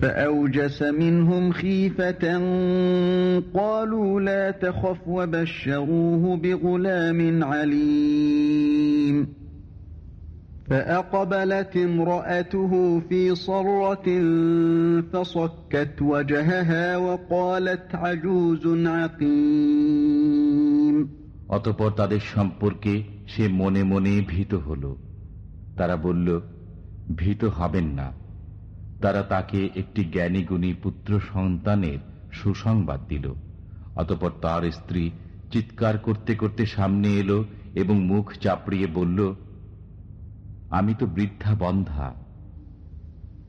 فأوجس منهم خيفة قالوا لا تخف وبشروه بغلام عليم فأقبلت امرأته في صرة فصكت وجهها وقالت عجوز عقيم অতপর তাদের সম্পর্কে সে মনে মনে ভীত হল তারা বলল ভীত হবেন না তারা তাকে একটি জ্ঞানীগুণী পুত্র সন্তানের সুসংবাদ দিল অতপর তার স্ত্রী চিৎকার করতে করতে সামনে এলো এবং মুখ চাপড়িয়ে বলল আমি তো বৃদ্ধা বন্ধা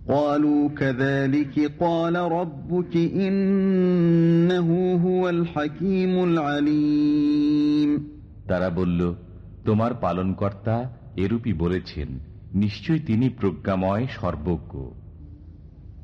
قالوا كذلك قال ربك إنه هو الحكيم العليم তারা বলল তোমার পালনকর্তা এরূপই বলেছেন নিশ্চয় তিনি প্রজ্ঞাময় সর্বজ্ঞ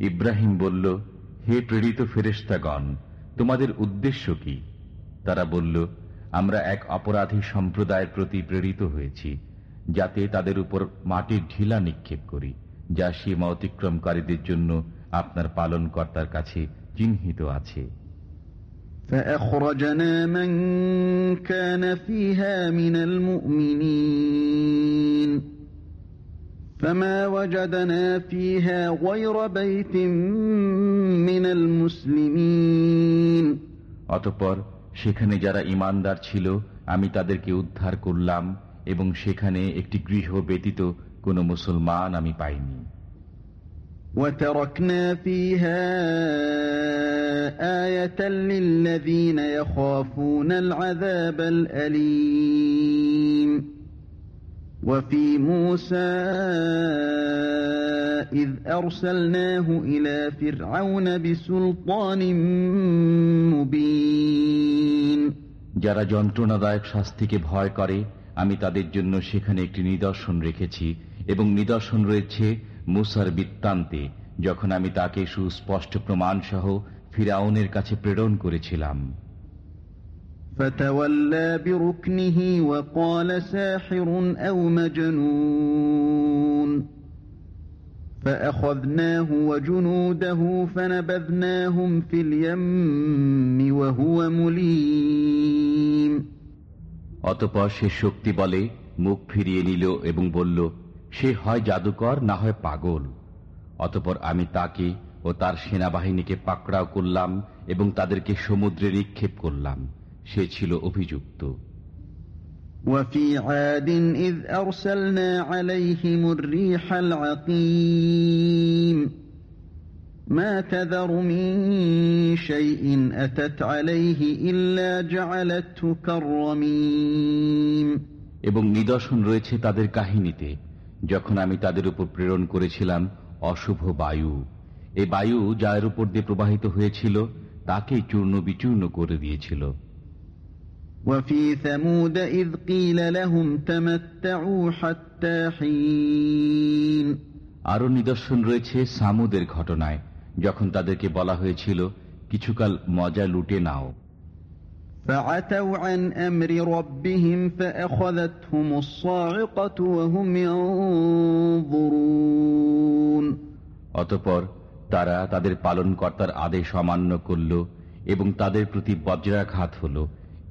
ইব্রাহিম বলল হে প্রেরিত ফেরেস্তাগণ তোমাদের উদ্দেশ্য কি তারা বলল আমরা এক অপরাধী সম্প্রদায়ের প্রতি প্রেরিত হয়েছি যাতে তাদের উপর মাটির ঢিলা নিক্ষেপ করি যা সীমা অতিক্রমকারীদের জন্য আপনার পালনকর্তার কাছে চিহ্নিত আছে فأخرجنا من كان فيها من المؤمنين فما وجدنا فيها غير بيت من المسلمين অতপর সেখানে যারা ইমানদার ছিল আমি তাদেরকে উদ্ধার করলাম এবং সেখানে একটি গৃহ ব্যতীত কোনো মুসলমান আমি পাইনি وتركنا فيها آية للذين يخافون العذاب الأليم وفي موسى إذ أرسلناه إلى فرعون بسلطان مبين যারা যন্ত্রণাদায়ক শাস্তিকে ভয় করে আমি তাদের জন্য সেখানে একটি নিদর্শন রেখেছি এবং নিদর্শন রয়েছে মুসার বৃত্তান্তে যখন আমি তাকে সুস্পষ্ট প্রমাণ সহ ফিরাউনের কাছে প্রেরণ করেছিলাম فتولى بركنه وقال ساحر أو مجنون فأخذناه وجنوده فنبذناهم في اليم وهو مليم অতপর সে শক্তি বলে মুখ ফিরিয়ে নিল এবং বলল সে হয় জাদুকর না হয় পাগল অতপর আমি তাকে ও তার সেনাবাহিনীকে পাকড়াও করলাম এবং তাদেরকে সমুদ্রে নিক্ষেপ করলাম সে ছিল অভিযুক্ত وفي عاد إذ أرسلنا عليهم الريح العقيم ما تذر من شيء أتت عليه إلا جعلته كالرميم এবং নিদর্শন রয়েছে তাদের কাহিনীতে যখন আমি তাদের উপর প্রেরণ করেছিলাম অশুভ বায়ু এই বায়ু যার উপর দিয়ে প্রবাহিত হয়েছিল তাকেই চূর্ণ বিচূর্ণ করে দিয়েছিল وفي ثمود إذ قيل لهم تمتعوا حتى حين আরও নিদর্শন রয়েছে সামুদের ঘটনায় যখন তাদেরকে বলা হয়েছিল কিছুকাল মজা লুটে নাও فعتوا عن أمر ربهم فأخذتهم الصاعقة وهم ينظرون অতপর তারা তাদের পালনকর্তার আদেশ অমান্য করল এবং তাদের প্রতি বজ্রাঘাত হল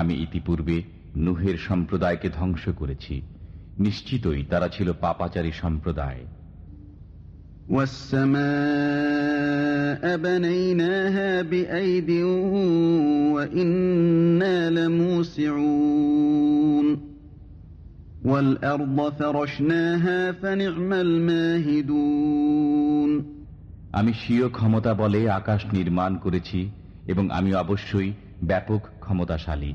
আমি ইতিপূর্বে নুহের সম্প্রদায়কে ধ্বংস করেছি। নিশ্চিতই তারা ছিল পাপাচারী সম্প্রদায়। আমি স্বীয় ক্ষমতা বলে আকাশ নির্মাণ করেছি এবং আমি অবশ্যই ব্যাপক ক্ষমতাশালী।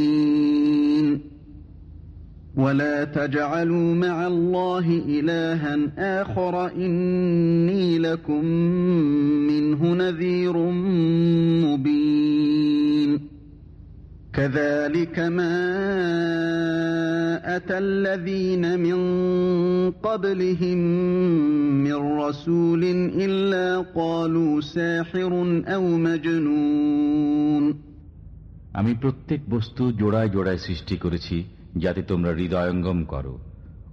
ولا تجعلوا مع الله إلها آخر إني لكم منه نذير مبين كذلك ما أتى الذين من قبلهم من رسول إلا قالوا ساحر أو مجنون আমি প্রত্যেক বস্তু জোড়ায় জোড়ায় সৃষ্টি করেছি যাতে তোমরা হৃদয়ঙ্গম করো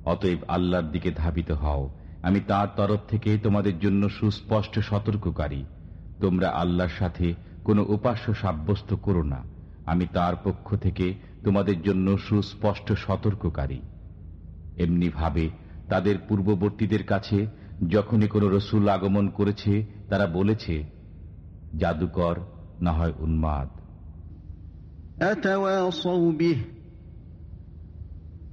অতএব আল্লাহর দিকে ধাবিত হও আমি তার তরফ থেকে তোমাদের জন্য সুস্পষ্ট সতর্ককারী তোমরা আল্লাহর সাথে কোনো উপাস্য সাব্যস্ত করো না আমি তার পক্ষ থেকে তোমাদের জন্য সুস্পষ্ট সতর্ককারী এমনি ভাবে তাদের পূর্ববর্তীদের কাছে যখনই কোনো রসুল আগমন করেছে তারা বলেছে জাদুকর না হয় উন্মাদ أتواصوا به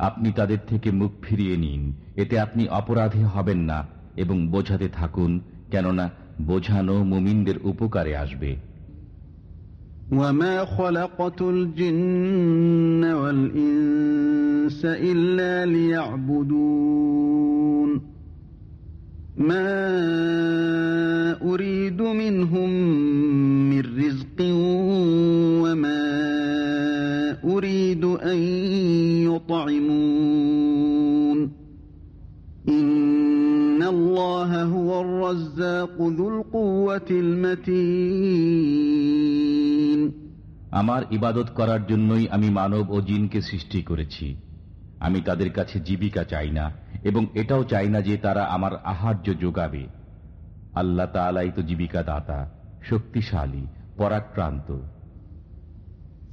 আপনি তাদের থেকে মুখ ফিরিয়ে নিন এতে আপনি অপরাধী হবেন না এবং বোঝাতে থাকুন কেননা বোঝানো মুমিনদের উপকারে আসবে وما خلقت الجن والإنس إلا ليعبدون ما أريد منهم من رزق وما أريد أن يطعمون إن الله هو الرزاق ذو القوة المتين আমার ইবাদত করার জন্যই আমি মানব ও জিনকে সৃষ্টি করেছি আমি তাদের কাছে জীবিকা চাই না এবং এটাও চাই না যে তারা আমার আহার্য যোগাবে আল্লাহ তালাই তো জীবিকা দাতা শক্তিশালী পরাক্রান্ত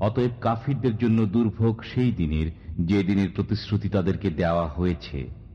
অতএব কাফিরদের জন্য দুর্ভোগ সেই দিনের যে দিনের প্রতিশ্রুতি তাদেরকে দেওয়া হয়েছে।